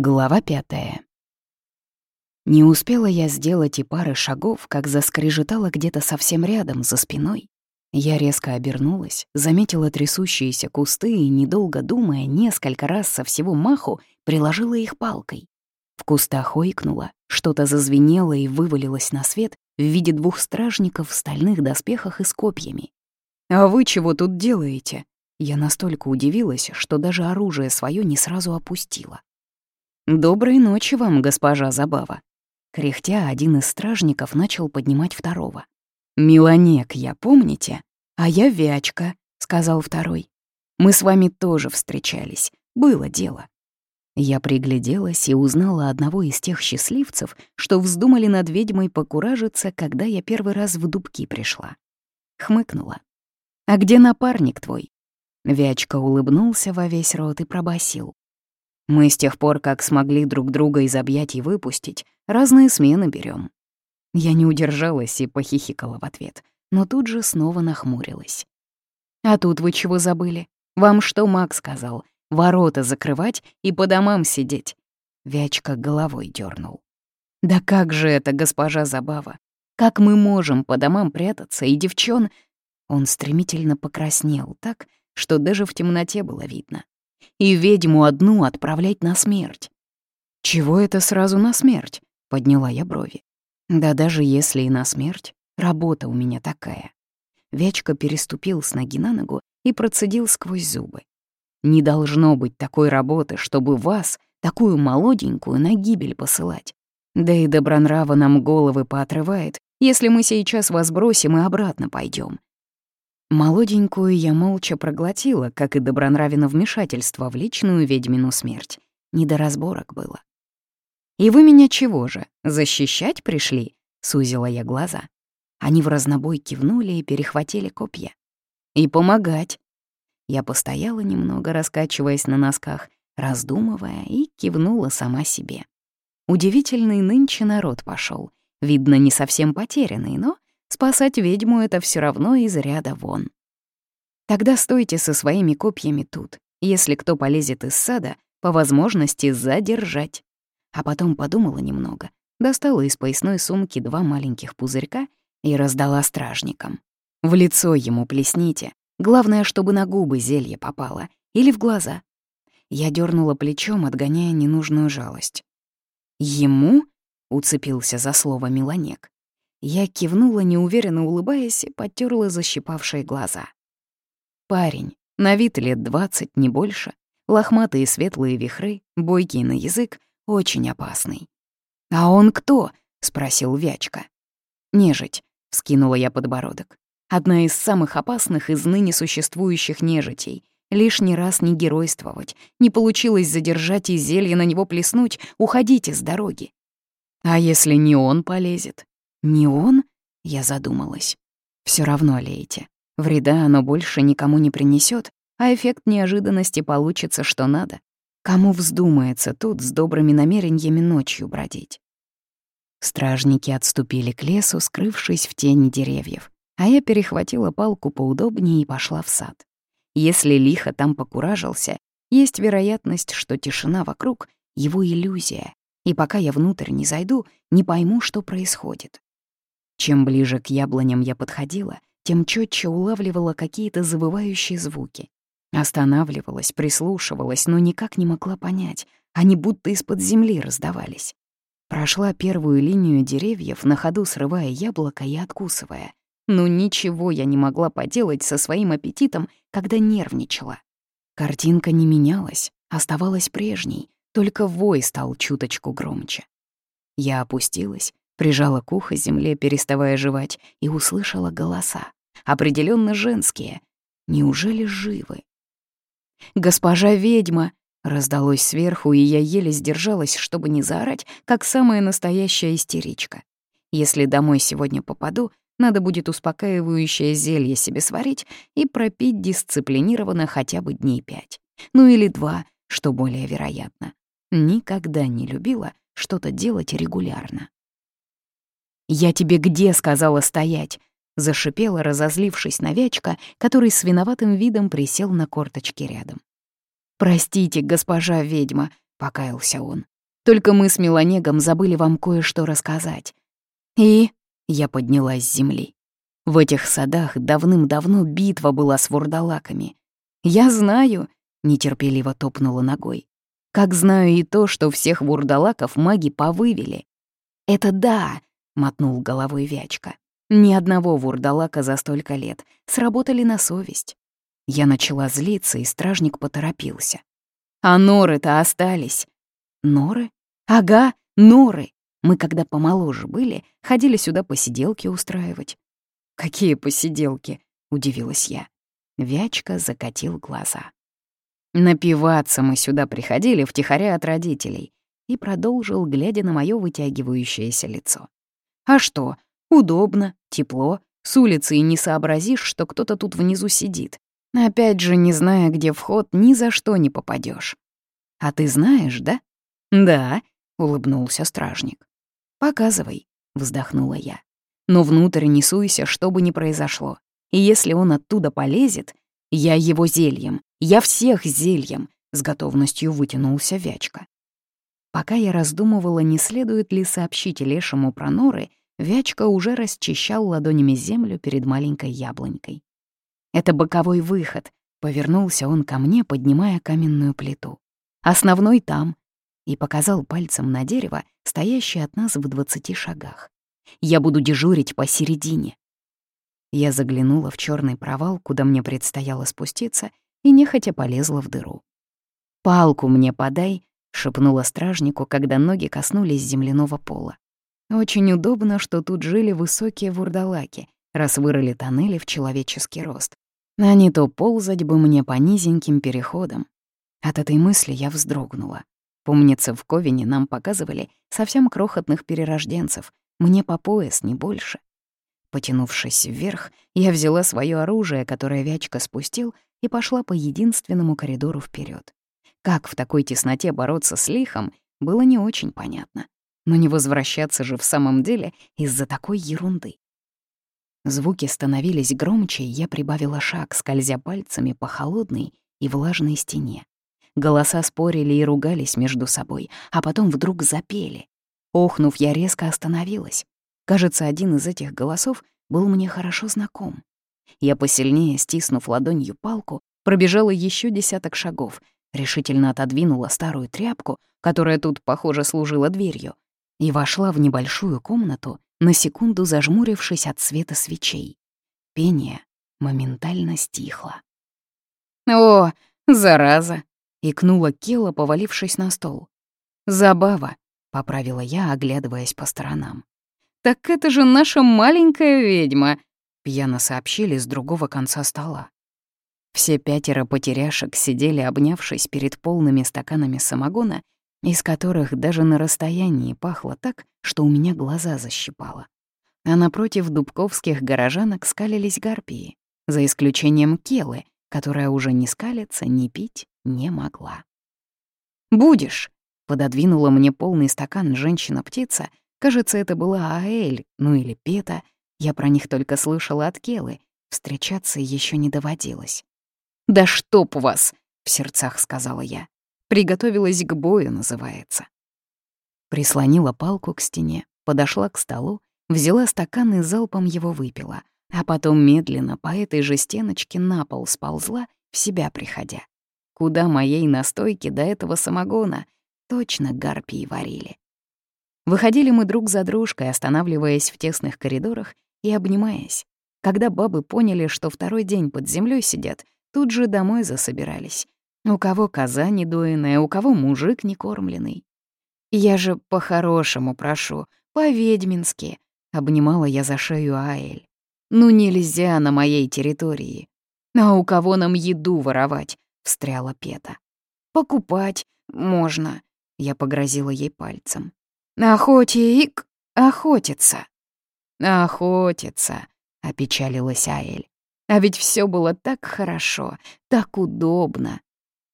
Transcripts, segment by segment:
Глава пятая. Не успела я сделать и пары шагов, как заскрежетала где-то совсем рядом, за спиной. Я резко обернулась, заметила трясущиеся кусты и, недолго думая, несколько раз со всего маху приложила их палкой. В кустах ойкнуло, что-то зазвенело и вывалилось на свет в виде двух стражников в стальных доспехах и с копьями. «А вы чего тут делаете?» Я настолько удивилась, что даже оружие свое не сразу опустила. «Доброй ночи вам, госпожа Забава». Кряхтя, один из стражников начал поднимать второго. «Милонек, я помните? А я Вячка», — сказал второй. «Мы с вами тоже встречались. Было дело». Я пригляделась и узнала одного из тех счастливцев, что вздумали над ведьмой покуражиться, когда я первый раз в дубки пришла. Хмыкнула. «А где напарник твой?» Вячка улыбнулся во весь рот и пробасил. Мы с тех пор, как смогли друг друга из объятий выпустить, разные смены берем. Я не удержалась и похихикала в ответ, но тут же снова нахмурилась. «А тут вы чего забыли? Вам что Мак сказал? Ворота закрывать и по домам сидеть?» Вячка головой дернул. «Да как же это, госпожа Забава? Как мы можем по домам прятаться, и девчон...» Он стремительно покраснел так, что даже в темноте было видно и ведьму одну отправлять на смерть. «Чего это сразу на смерть?» — подняла я брови. «Да даже если и на смерть, работа у меня такая». Вячка переступил с ноги на ногу и процедил сквозь зубы. «Не должно быть такой работы, чтобы вас, такую молоденькую, на гибель посылать. Да и Добронрава нам головы поотрывает, если мы сейчас вас бросим и обратно пойдем. Молоденькую я молча проглотила, как и добронравено вмешательство в личную ведьмину смерть. Не до разборок было. «И вы меня чего же, защищать пришли?» — сузила я глаза. Они в разнобой кивнули и перехватили копья. «И помогать». Я постояла немного, раскачиваясь на носках, раздумывая, и кивнула сама себе. Удивительный нынче народ пошел, Видно, не совсем потерянный, но Спасать ведьму — это все равно из ряда вон. Тогда стойте со своими копьями тут. Если кто полезет из сада, по возможности задержать. А потом подумала немного, достала из поясной сумки два маленьких пузырька и раздала стражникам. В лицо ему плесните. Главное, чтобы на губы зелье попало. Или в глаза. Я дернула плечом, отгоняя ненужную жалость. «Ему?» — уцепился за слово Милонек. Я кивнула, неуверенно улыбаясь, и потерла защипавшие глаза. Парень, на вид лет двадцать, не больше, лохматые светлые вихры, бойкий на язык, очень опасный. «А он кто?» — спросил Вячка. «Нежить», — вскинула я подбородок. «Одна из самых опасных из ныне существующих нежитей. Лишний раз не геройствовать. Не получилось задержать и зелье на него плеснуть. Уходите с дороги». «А если не он полезет?» «Не он?» — я задумалась. Все равно лейте. Вреда оно больше никому не принесет, а эффект неожиданности получится что надо. Кому вздумается тут с добрыми намерениями ночью бродить? Стражники отступили к лесу, скрывшись в тени деревьев, а я перехватила палку поудобнее и пошла в сад. Если лихо там покуражился, есть вероятность, что тишина вокруг — его иллюзия, и пока я внутрь не зайду, не пойму, что происходит. Чем ближе к яблоням я подходила, тем четче улавливала какие-то завывающие звуки. Останавливалась, прислушивалась, но никак не могла понять. Они будто из-под земли раздавались. Прошла первую линию деревьев, на ходу срывая яблоко и откусывая. Но ничего я не могла поделать со своим аппетитом, когда нервничала. Картинка не менялась, оставалась прежней, только вой стал чуточку громче. Я опустилась, Прижала к уху земле, переставая жевать, и услышала голоса. определенно женские. Неужели живы? «Госпожа ведьма!» Раздалось сверху, и я еле сдержалась, чтобы не заорать, как самая настоящая истеричка. Если домой сегодня попаду, надо будет успокаивающее зелье себе сварить и пропить дисциплинированно хотя бы дней пять. Ну или два, что более вероятно. Никогда не любила что-то делать регулярно. «Я тебе где сказала стоять?» — зашипела, разозлившись на Вячка, который с виноватым видом присел на корточки рядом. «Простите, госпожа ведьма», — покаялся он. «Только мы с Меланегом забыли вам кое-что рассказать». «И?» — я поднялась с земли. В этих садах давным-давно битва была с вурдалаками. «Я знаю», — нетерпеливо топнула ногой. «Как знаю и то, что всех вурдалаков маги повывели». «Это да», — мотнул головой Вячка. «Ни одного вурдалака за столько лет. Сработали на совесть». Я начала злиться, и стражник поторопился. «А норы-то остались». «Норы? Ага, норы. Мы, когда помоложе были, ходили сюда посиделки устраивать. «Какие посиделки?» — удивилась я. Вячка закатил глаза. «Напиваться мы сюда приходили втихаря от родителей», и продолжил, глядя на моё вытягивающееся лицо. «А что? Удобно, тепло, с улицы и не сообразишь, что кто-то тут внизу сидит. Опять же, не зная, где вход, ни за что не попадёшь. А ты знаешь, да?» «Да», — улыбнулся стражник. «Показывай», — вздохнула я. Но внутрь не суйся, что бы ни произошло. И если он оттуда полезет, я его зельем, я всех зельем, с готовностью вытянулся Вячка. Пока я раздумывала, не следует ли сообщить Лешему про норы, Вячка уже расчищал ладонями землю перед маленькой яблонькой. «Это боковой выход», — повернулся он ко мне, поднимая каменную плиту. «Основной там», — и показал пальцем на дерево, стоящее от нас в двадцати шагах. Я буду дежурить посередине. Я заглянула в черный провал, куда мне предстояло спуститься, и нехотя полезла в дыру. «Палку мне подай», — шепнула стражнику, когда ноги коснулись земляного пола. Очень удобно, что тут жили высокие вурдалаки, раз вырыли тоннели в человеческий рост. А не то ползать бы мне по низеньким переходам. От этой мысли я вздрогнула. Помнится, в Ковине нам показывали совсем крохотных перерожденцев, мне по пояс, не больше. Потянувшись вверх, я взяла свое оружие, которое Вячка спустил, и пошла по единственному коридору вперед. Как в такой тесноте бороться с лихом, было не очень понятно. Но не возвращаться же в самом деле из-за такой ерунды. Звуки становились громче, и я прибавила шаг, скользя пальцами по холодной и влажной стене. Голоса спорили и ругались между собой, а потом вдруг запели. Охнув, я резко остановилась. Кажется, один из этих голосов был мне хорошо знаком. Я посильнее, стиснув ладонью палку, пробежала еще десяток шагов, решительно отодвинула старую тряпку, которая тут, похоже, служила дверью, и вошла в небольшую комнату, на секунду зажмурившись от света свечей. Пение моментально стихло. «О, зараза!» — икнула Кела, повалившись на стол. «Забава!» — поправила я, оглядываясь по сторонам. «Так это же наша маленькая ведьма!» — пьяно сообщили с другого конца стола. Все пятеро потеряшек сидели, обнявшись перед полными стаканами самогона, из которых даже на расстоянии пахло так, что у меня глаза защипало. А напротив дубковских горожанок скалились гарпии, за исключением Келы, которая уже не скалиться, ни пить не могла. «Будешь!» Пододвинула мне полный стакан женщина-птица. Кажется, это была Аэль, ну или Пета. Я про них только слышала от Келы. Встречаться еще не доводилось. «Да чтоб вас!» — в сердцах сказала я. «Приготовилась к бою» называется. Прислонила палку к стене, подошла к столу, взяла стакан и залпом его выпила, а потом медленно по этой же стеночке на пол сползла, в себя приходя. Куда моей настойки до этого самогона — Точно гарпии варили. Выходили мы друг за дружкой, останавливаясь в тесных коридорах и обнимаясь. Когда бабы поняли, что второй день под землей сидят, тут же домой засобирались. У кого коза недоенная, у кого мужик некормленный. «Я же по-хорошему прошу, по-ведьмински», — обнимала я за шею Аэль. «Ну нельзя на моей территории». «А у кого нам еду воровать?» — встряла Пета. «Покупать можно», я погрозила ей пальцем. «Охотик! Охотиться!» «Охотиться!» — опечалилась Аэль. «А ведь все было так хорошо, так удобно!»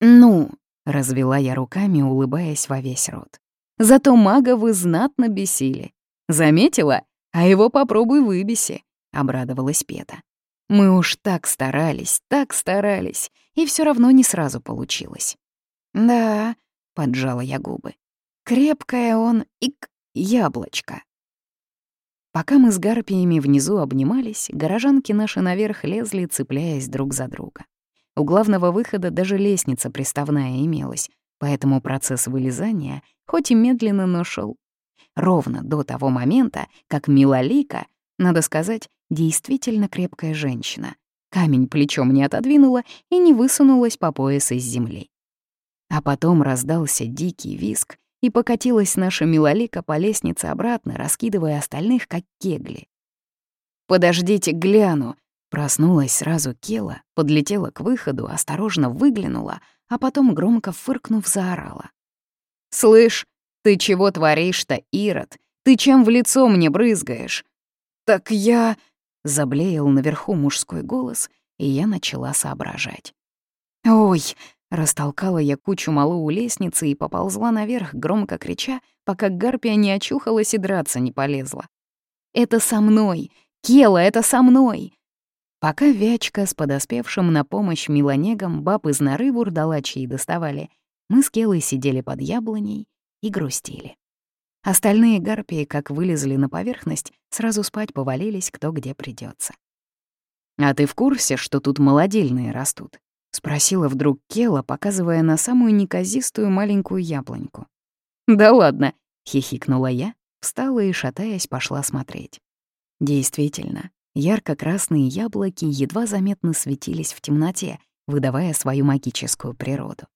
«Ну!» — развела я руками, улыбаясь во весь рот. «Зато мага вы знатно бесили. Заметила? А его попробуй выбеси!» — обрадовалась Пета. «Мы уж так старались, так старались, и все равно не сразу получилось». «Да, поджала я губы. «Крепкое он, ик, яблочко». Пока мы с гарпиями внизу обнимались, горожанки наши наверх лезли, цепляясь друг за друга. У главного выхода даже лестница приставная имелась, поэтому процесс вылезания, хоть и медленно, но шел. Ровно до того момента, как Милолика, надо сказать, действительно крепкая женщина, камень плечом не отодвинула и не высунулась по пояс из земли. А потом раздался дикий виск, и покатилась наша Милолика по лестнице обратно, раскидывая остальных, как кегли. «Подождите, гляну!» Проснулась сразу Кела, подлетела к выходу, осторожно выглянула, а потом, громко фыркнув, заорала. «Слышь, ты чего творишь-то, Ирод? Ты чем в лицо мне брызгаешь?» «Так я...» — заблеял наверху мужской голос, и я начала соображать. «Ой!» — растолкала я кучу малу у лестницы и поползла наверх, громко крича, пока гарпия не очухалась и драться не полезла. «Это со мной! Кела, это со мной!» Пока Вячка с подоспевшим на помощь Милонегом баб из норы вурдалачьей доставали, мы с Келой сидели под яблоней и грустили. Остальные гарпии, как вылезли на поверхность, сразу спать повалились, кто где придется. «А ты в курсе, что тут молодильные растут?» — спросила вдруг Кела, показывая на самую неказистую маленькую яблоньку. «Да ладно!» — хихикнула я, встала и, шатаясь, пошла смотреть. Действительно, Ярко-красные яблоки едва заметно светились в темноте, выдавая свою магическую природу.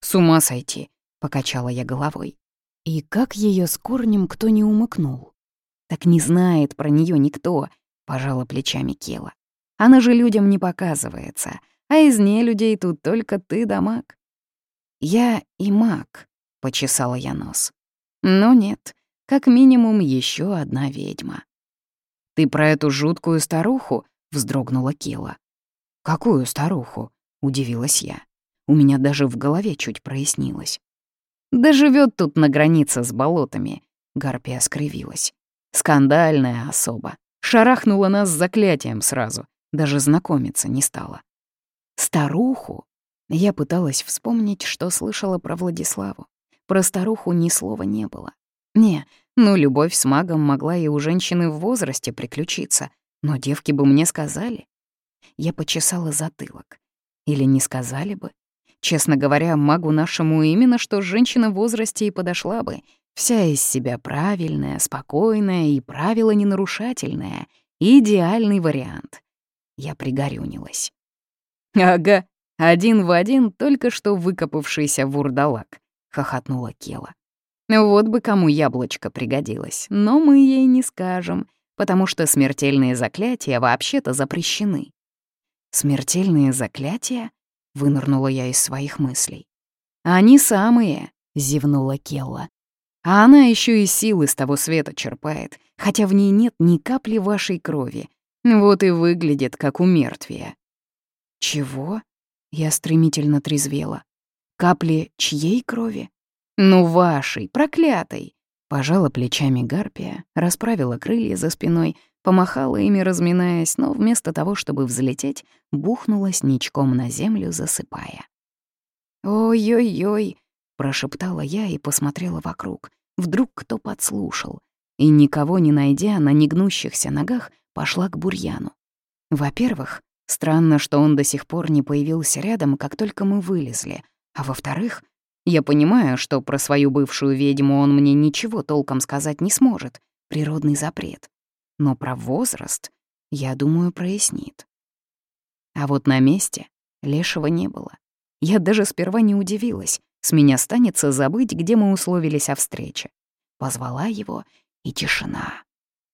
«С ума сойти!» — покачала я головой. И как ее с корнем кто не умыкнул? Так не знает про нее никто, пожала плечами Кела. Она же людям не показывается, а из ней людей тут только ты да маг. Я и маг, почесала я нос. Но нет, как минимум еще одна ведьма. «Ты про эту жуткую старуху?» — вздрогнула Кила. «Какую старуху?» — удивилась я. У меня даже в голове чуть прояснилось. «Да живет тут на границе с болотами», — Гарпия скривилась. «Скандальная особа. Шарахнула нас заклятием сразу. Даже знакомиться не стала». «Старуху?» Я пыталась вспомнить, что слышала про Владиславу. Про старуху ни слова не было. Не, ну, любовь с магом могла и у женщины в возрасте приключиться, но девки бы мне сказали. Я почесала затылок. Или не сказали бы. Честно говоря, магу нашему именно что женщина в возрасте и подошла бы. Вся из себя правильная, спокойная и правила ненарушательная. Идеальный вариант. Я пригорюнилась. «Ага, один в один только что выкопавшийся вурдалак», — хохотнула Кела. Вот бы кому яблочко пригодилось, но мы ей не скажем, потому что смертельные заклятия вообще-то запрещены. «Смертельные заклятия?» — вынырнула я из своих мыслей. «Они самые», — зевнула Келла. «А она еще и силы с того света черпает, хотя в ней нет ни капли вашей крови. Вот и выглядит, как у мертвия». «Чего?» — я стремительно трезвела. «Капли чьей крови?» «Ну, вашей, проклятой!» Пожала плечами гарпия, расправила крылья за спиной, помахала ими, разминаясь, но вместо того, чтобы взлететь, бухнулась ничком на землю, засыпая. «Ой-ой-ой!» — прошептала я и посмотрела вокруг. Вдруг кто подслушал. И, никого не найдя, на негнущихся ногах пошла к бурьяну. Во-первых, странно, что он до сих пор не появился рядом, как только мы вылезли, а во-вторых, я понимаю, что про свою бывшую ведьму он мне ничего толком сказать не сможет. Природный запрет. Но про возраст, я думаю, прояснит. А вот на месте Лешего не было. Я даже сперва не удивилась. С меня станется забыть, где мы условились о встрече. Позвала его, и тишина.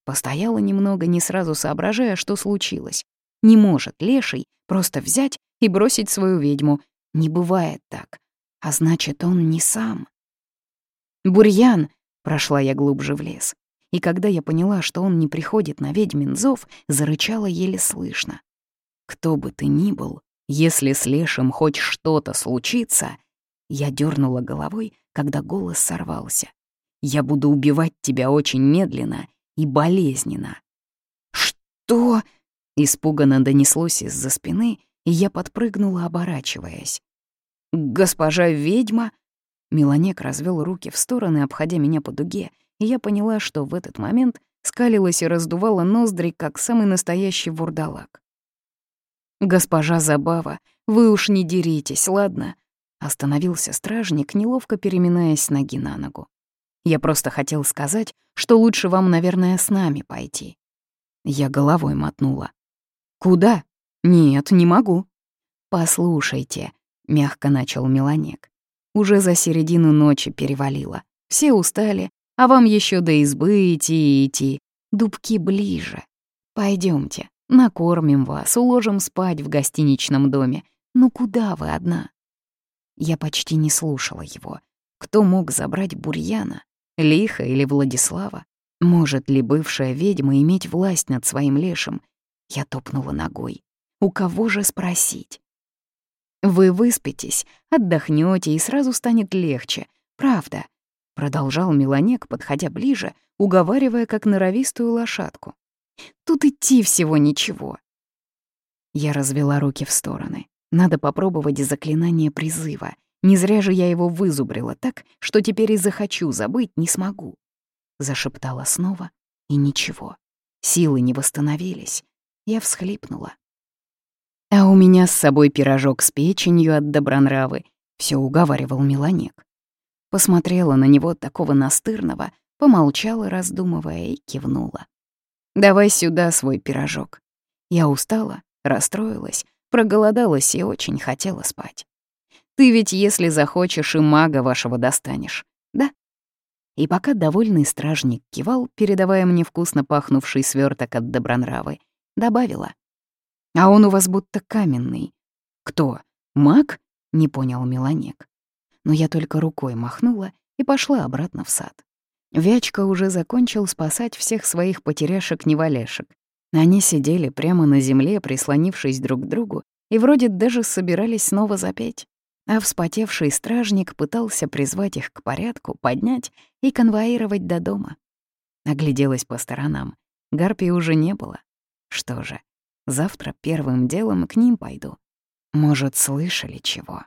Постояла немного, не сразу соображая, что случилось. Не может Леший просто взять и бросить свою ведьму. Не бывает так. А значит, он не сам. «Бурьян!» — прошла я глубже в лес. И когда я поняла, что он не приходит на ведьмин зов, зарычала еле слышно. «Кто бы ты ни был, если с Лешим хоть что-то случится...» Я дернула головой, когда голос сорвался. «Я буду убивать тебя очень медленно и болезненно». «Что?» — испуганно донеслось из-за спины, и я подпрыгнула, оборачиваясь. «Госпожа ведьма?» Меланек развел руки в стороны, обходя меня по дуге, и я поняла, что в этот момент скалилась и раздувала ноздри, как самый настоящий вурдалак. «Госпожа Забава, вы уж не деритесь, ладно?» Остановился стражник, неловко переминаясь с ноги на ногу. «Я просто хотел сказать, что лучше вам, наверное, с нами пойти». Я головой мотнула. «Куда? Нет, не могу». «Послушайте», — мягко начал Меланек. «Уже за середину ночи перевалило. Все устали, а вам еще до избы идти и идти. Дубки ближе. Пойдемте, накормим вас, уложим спать в гостиничном доме. Ну куда вы одна?» Я почти не слушала его. Кто мог забрать Бурьяна? Лиха или Владислава? Может ли бывшая ведьма иметь власть над своим лешим? Я топнула ногой. У кого же спросить? Вы выспитесь, отдохнете и сразу станет легче. Правда, Продолжал Меланек, подходя ближе, уговаривая как норовистую лошадку. «Тут идти всего ничего». Я развела руки в стороны. Надо попробовать заклинание призыва. Не зря же я его вызубрила так, что теперь и захочу забыть не смогу. Зашептала снова, и ничего. Силы не восстановились. Я всхлипнула. «А у меня с собой пирожок с печенью от добронравы», — все уговаривал Меланек. Посмотрела на него такого настырного, помолчала, раздумывая, и кивнула. «Давай сюда свой пирожок». Я устала, расстроилась, проголодалась и очень хотела спать. «Ты ведь, если захочешь, и мага вашего достанешь, да?» И пока довольный стражник кивал, передавая мне вкусно пахнувший сверток от добронравы, добавила. «А он у вас будто каменный». «Кто? Маг?» — не понял Меланек но я только рукой махнула и пошла обратно в сад. Вячка уже закончил спасать всех своих потеряшек-невалешек. Они сидели прямо на земле, прислонившись друг к другу, и вроде даже собирались снова запеть. А вспотевший стражник пытался призвать их к порядку, поднять и конвоировать до дома. Огляделась по сторонам. Гарпии уже не было. Что же, завтра первым делом к ним пойду. Может, слышали чего?